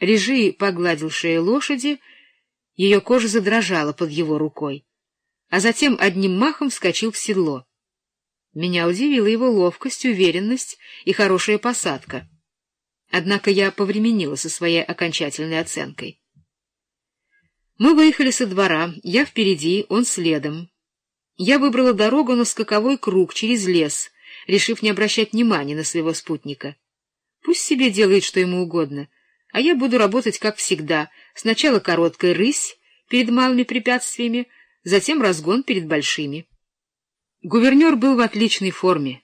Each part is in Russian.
Режи погладил шею лошади, ее кожа задрожала под его рукой, а затем одним махом вскочил в седло. Меня удивила его ловкость, уверенность и хорошая посадка. Однако я повременила со своей окончательной оценкой. Мы выехали со двора, я впереди, он следом. Я выбрала дорогу на скаковой круг через лес, решив не обращать внимания на своего спутника. Пусть себе делает, что ему угодно — а я буду работать как всегда. Сначала короткая рысь перед малыми препятствиями, затем разгон перед большими. Гувернер был в отличной форме.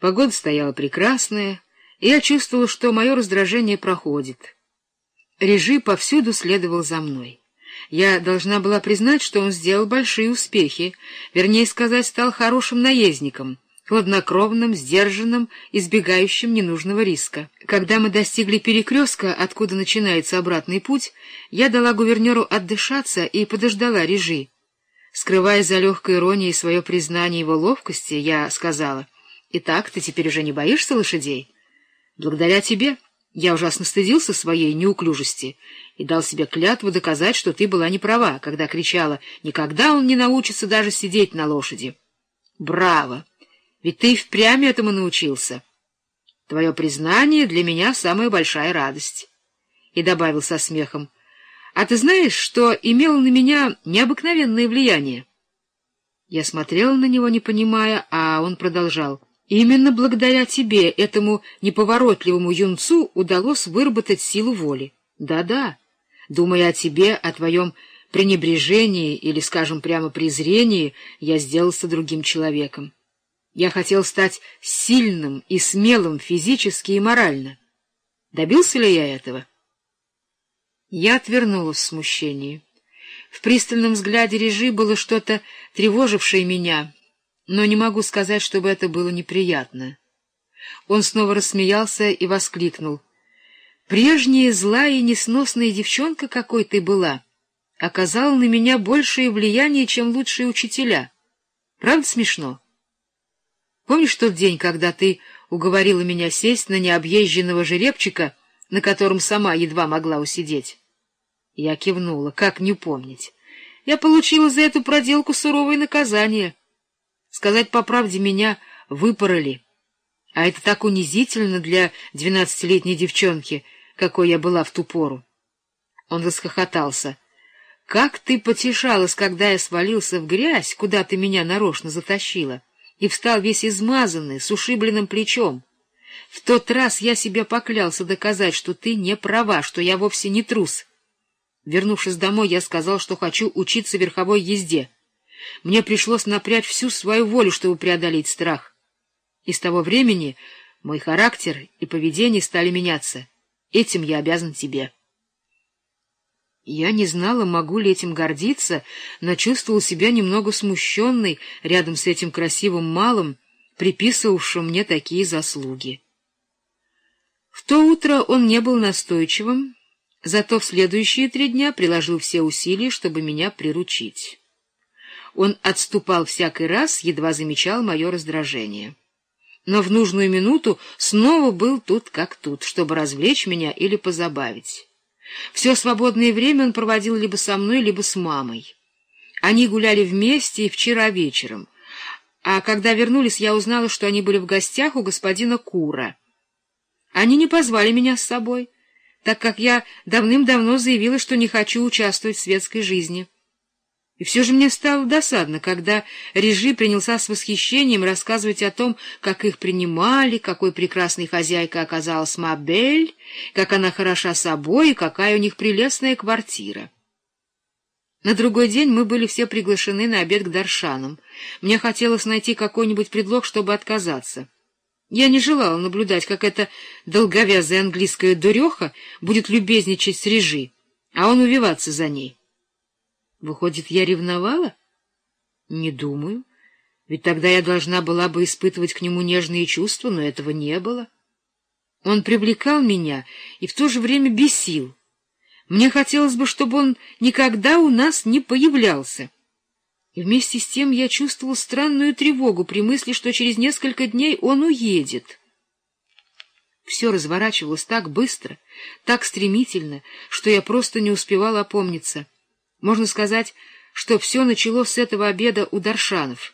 Погода стояла прекрасная, и я чувствовала, что мое раздражение проходит. Режи повсюду следовал за мной. Я должна была признать, что он сделал большие успехи, вернее сказать, стал хорошим наездником — хладнокровным, сдержанным, избегающим ненужного риска. Когда мы достигли перекрестка, откуда начинается обратный путь, я дала гувернеру отдышаться и подождала режи. Скрывая за легкой иронией свое признание его ловкости, я сказала, «Итак, ты теперь уже не боишься лошадей? Благодаря тебе я ужасно стыдился своей неуклюжести и дал себе клятву доказать, что ты была не права, когда кричала, «Никогда он не научится даже сидеть на лошади». «Браво!» Ведь ты и впрямь этому научился. Твое признание для меня самая большая радость. И добавил со смехом, а ты знаешь, что имело на меня необыкновенное влияние? Я смотрела на него, не понимая, а он продолжал. Именно благодаря тебе, этому неповоротливому юнцу, удалось выработать силу воли. Да-да, думая о тебе, о твоем пренебрежении или, скажем прямо, презрении, я сделался другим человеком. Я хотел стать сильным и смелым физически и морально. Добился ли я этого? Я отвернулась в смущении. В пристальном взгляде Режи было что-то тревожившее меня, но не могу сказать, чтобы это было неприятно. Он снова рассмеялся и воскликнул. «Прежняя злая и несносная девчонка, какой ты была, оказала на меня большее влияние, чем лучшие учителя. Правда смешно?» Помнишь тот день, когда ты уговорила меня сесть на необъезженного жеребчика, на котором сама едва могла усидеть? Я кивнула. Как не помнить? Я получила за эту проделку суровое наказание. Сказать по правде, меня выпороли. А это так унизительно для двенадцатилетней девчонки, какой я была в ту пору. Он расхохотался. — Как ты потешалась, когда я свалился в грязь, куда ты меня нарочно затащила? — и встал весь измазанный, с ушибленным плечом. В тот раз я себе поклялся доказать, что ты не права, что я вовсе не трус. Вернувшись домой, я сказал, что хочу учиться верховой езде. Мне пришлось напрячь всю свою волю, чтобы преодолеть страх. И с того времени мой характер и поведение стали меняться. Этим я обязан тебе. Я не знала, могу ли этим гордиться, но чувствовала себя немного смущенной рядом с этим красивым малым, приписывавшим мне такие заслуги. В то утро он не был настойчивым, зато в следующие три дня приложил все усилия, чтобы меня приручить. Он отступал всякий раз, едва замечал мое раздражение. Но в нужную минуту снова был тут как тут, чтобы развлечь меня или позабавить. Все свободное время он проводил либо со мной, либо с мамой. Они гуляли вместе и вчера вечером. А когда вернулись, я узнала, что они были в гостях у господина Кура. Они не позвали меня с собой, так как я давным-давно заявила, что не хочу участвовать в светской жизни. И все же мне стало досадно, когда Режи принялся с восхищением рассказывать о том, как их принимали, какой прекрасной хозяйкой оказалась Мабель, как она хороша собой и какая у них прелестная квартира. На другой день мы были все приглашены на обед к Даршанам. Мне хотелось найти какой-нибудь предлог, чтобы отказаться. Я не желала наблюдать, как эта долговязая английская дуреха будет любезничать с Режи, а он увиваться за ней. Выходит, я ревновала? Не думаю. Ведь тогда я должна была бы испытывать к нему нежные чувства, но этого не было. Он привлекал меня и в то же время бесил. Мне хотелось бы, чтобы он никогда у нас не появлялся. И вместе с тем я чувствовал странную тревогу при мысли, что через несколько дней он уедет. Все разворачивалось так быстро, так стремительно, что я просто не успевала опомниться. Можно сказать, что все началось с этого обеда у Даршанов.